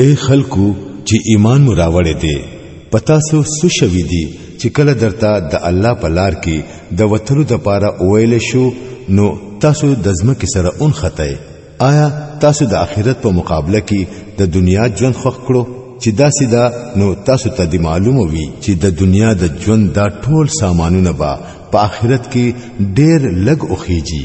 اے خلکو چې ایمان مو راوړې دي پتا سو سوشوي دي چې کله درته د الله په لار کې د وتلو د پاره اویل شو نو تاسو د ځمکې سره اون خطای آیا تاسو د آخرت په مقابله کې د دنیا ژوند خوښ کړو چې دا سیدا نو تاسو ته دی معلومه وي چې د دنیا د ژوند دا ټول سامانونه به په آخرت کې ډېر لګ اوخیږي